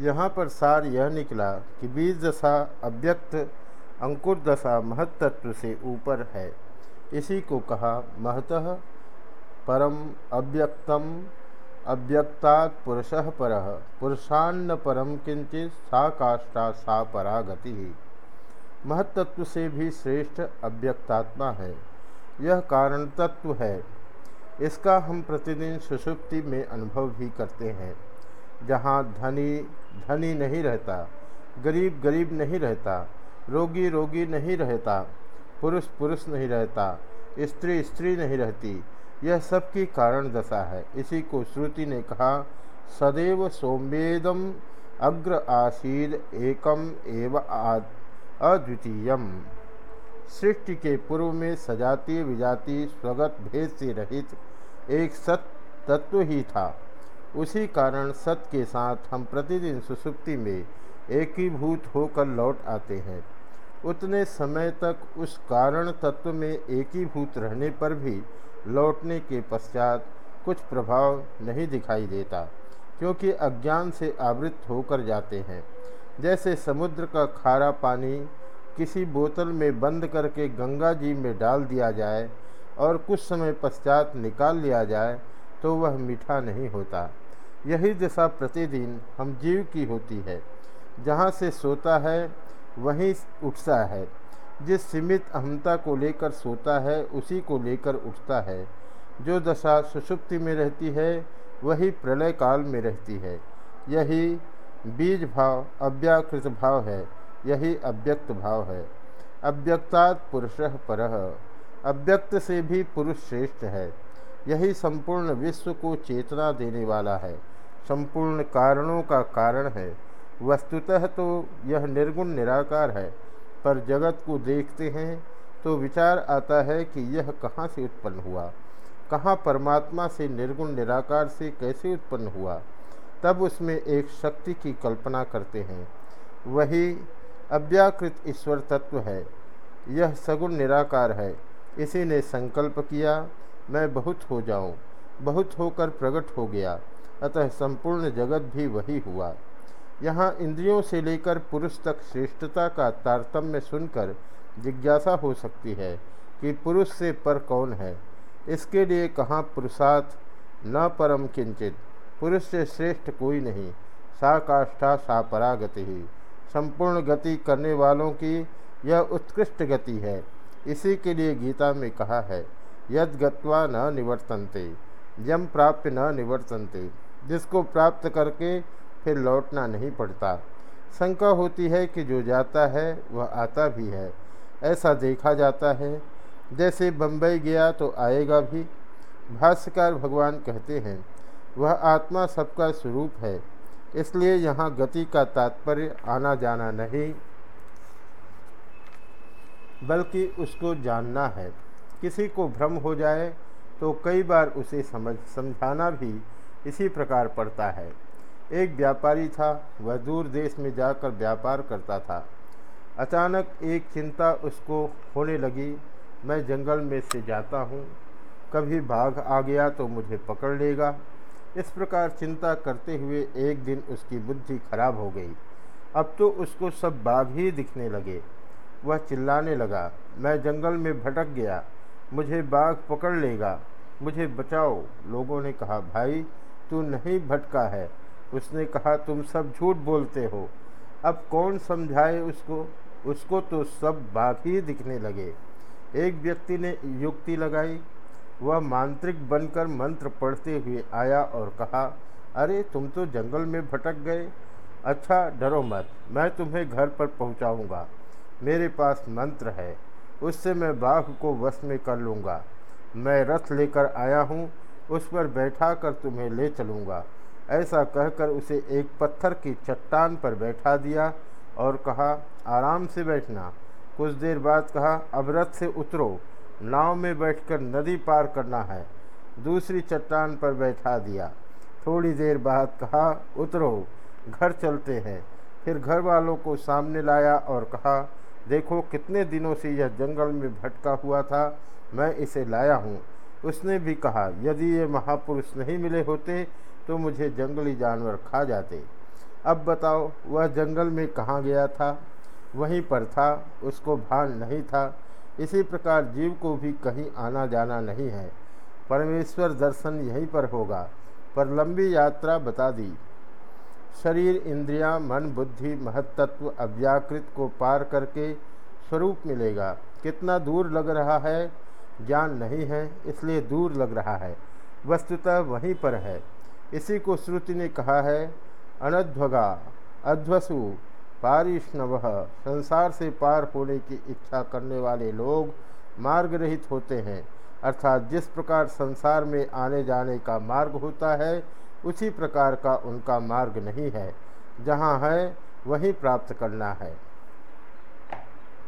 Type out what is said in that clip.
यहाँ पर सार यह निकला कि बीज दशा अव्यक्त अंकुर दशा महत्त्व से ऊपर है। इसी को कहा महतः परम अव्यक्तम अव्यक्तात् पुरुष पर। पुरुषान्न परम किंचित सा काष्ठा सा परागति। महत्त्व से भी श्रेष्ठ अव्यक्तात्मा है। यह कारण तत्व है। इसका हम प्रतिदिन सुषुप्ति में अनुभव भी करते हैं। जहाँ धनी धनी नहीं रहता, गरीब गरीब नहीं रहता, रोगी रोगी नहीं रहता, पुरुष पुरुष नहीं रहता, स्त्री स्त्री नहीं रहती, यह सबकी कारण दशा है। इसी को श्रुति ने कहा, सदैव सोमेदम अग्र आशीद एकम एव अद्वितीयम। सृष्टि के पूर्व में सजातीय विजातीय स्वगत भेद से रहित एक सत तत्व ही था। उसी कारण सत के साथ हम प्रतिदिन सुसुप्ति में एकीभूत होकर लौट आते हैं। उतने समय तक उस कारण तत्व में एकीभूत रहने पर भी लौटने के पश्चात कुछ प्रभाव नहीं दिखाई देता, क्योंकि अज्ञान से आवृत होकर जाते हैं। जैसे समुद्र का खारा पानी किसी बोतल में बंद करके गंगा जी में डाल दिया जाए और कुछ समय पश्चात निकाल लिया जाए तो वह मीठा नहीं होता। यही दशा प्रतिदिन हम जीव की होती है। जहाँ से सोता है, वहीं उठता है। जिस सीमित अहमता को लेकर सोता है, उसी को लेकर उठता है। जो दशा सुषुप्ति में रहती है, वही प्रलय काल में रहती है। यही बीज भाव अव्याकृत भाव है। यही अव्यक्त भाव है। अव्यक्तात् पुरुष पर। अव्यक्त से भी पुरुष श्रेष्ठ है। यही संपूर्ण विश्व को चेतना देने वाला है। संपूर्ण कारणों का कारण है। वस्तुतः तो यह निर्गुण निराकार है, पर जगत को देखते हैं तो विचार आता है कि यह कहाँ से उत्पन्न हुआ, कहाँ परमात्मा से निर्गुण निराकार से कैसे उत्पन्न हुआ। तब उसमें एक शक्ति की कल्पना करते हैं। वही अव्याकृत ईश्वर तत्व है। यह सगुण निराकार है। इसी ने संकल्प किया मैं बहुत हो जाऊँ, बहुत होकर प्रकट हो गया अतः संपूर्ण जगत भी वही हुआ। यहाँ इंद्रियों से लेकर पुरुष तक श्रेष्ठता का तारतम्य सुनकर जिज्ञासा हो सकती है कि पुरुष से पर कौन है। इसके लिए कहाँ पुरुषार्थ? न परम किंचित। पुरुष से श्रेष्ठ कोई नहीं। सा काष्ठा सा परागति ही। संपूर्ण गति करने वालों की यह उत्कृष्ट गति है। इसी के लिए गीता में कहा है यद गत्वा न निवर्तनते, यम प्राप्त न निवर्तनते, जिसको प्राप्त करके फिर लौटना नहीं पड़ता। शंका होती है कि जो जाता है, वह आता भी है। ऐसा देखा जाता है। जैसे बम्बई गया तो आएगा भी। भाष्यकार भगवान कहते हैं, वह आत्मा सबका स्वरूप है, इसलिए यहाँ गति का तात्पर्य आना जाना नहीं, बल्कि उसको जानना है। किसी को भ्रम हो जाए तो कई बार उसे समझ, समझाना भी इसी प्रकार पड़ता है। एक व्यापारी था, वह दूर देश में जाकर व्यापार करता था। अचानक एक चिंता उसको होने लगी, मैं जंगल में से जाता हूँ, कभी बाघ आ गया तो मुझे पकड़ लेगा। इस प्रकार चिंता करते हुए एक दिन उसकी बुद्धि खराब हो गई। अब तो उसको सब बाघ ही दिखने लगे। वह चिल्लाने लगा, मैं जंगल में भटक गया मुझे बाघ पकड़ लेगा। मुझे बचाओ, लोगों ने कहा। भाई, तू नहीं भटका है। उसने कहा, तुम सब झूठ बोलते हो। अब कौन समझाए उसको? उसको तो सब बाघ ही दिखने लगे। एक व्यक्ति ने युक्ति लगाई। वह मांत्रिक बनकर मंत्र पढ़ते हुए आया और कहा, अरे, तुम तो जंगल में भटक गए। अच्छा डरो मत। मैं तुम्हें घर पर पहुंचाऊँगा। मेरे पास मंत्र है। उससे मैं बाघ को वश में कर लूँगा। मैं रथ लेकर आया हूँ, उस पर बैठा कर तुम्हें ले चलूँगा। ऐसा कहकर उसे एक पत्थर की चट्टान पर बैठा दिया और कहा, आराम से बैठना। कुछ देर बाद कहा, अब रथ से उतरो। नाव में बैठकर नदी पार करना है। दूसरी चट्टान पर बैठा दिया। थोड़ी देर बाद कहा, उतरो। घर चलते हैं। फिर घर वालों को सामने लाया और कहा देखो कितने दिनों से यह जंगल में भटका हुआ था, मैं इसे लाया हूँ। उसने भी कहा, यदि ये महापुरुष नहीं मिले होते तो मुझे जंगली जानवर खा जाते। अब बताओ, वह जंगल में कहाँ गया था? वहीं पर था, उसको भान नहीं था। इसी प्रकार जीव को भी कहीं आना जाना नहीं है। परमेश्वर दर्शन यहीं पर होगा। पर लंबी यात्रा बता दी। शरीर इंद्रियाँ, मन बुद्धि महत्त्व अव्याकृत को पार करके स्वरूप मिलेगा। कितना दूर लग रहा है? ज्ञान नहीं है इसलिए दूर लग रहा है। वस्तुतः वहीं पर है। इसी को श्रुति ने कहा है अनध्वगा अध्वसु पारिष्णव संसार से पार होने की इच्छा करने वाले लोग मार्ग रहित होते हैं। अर्थात जिस प्रकार संसार में आने जाने का मार्ग होता है उसी प्रकार का उनका मार्ग नहीं है। जहाँ है वहीं प्राप्त करना है।